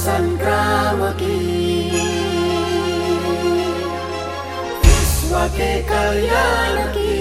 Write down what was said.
सङ्ग्रामके विश्वे कल्याणी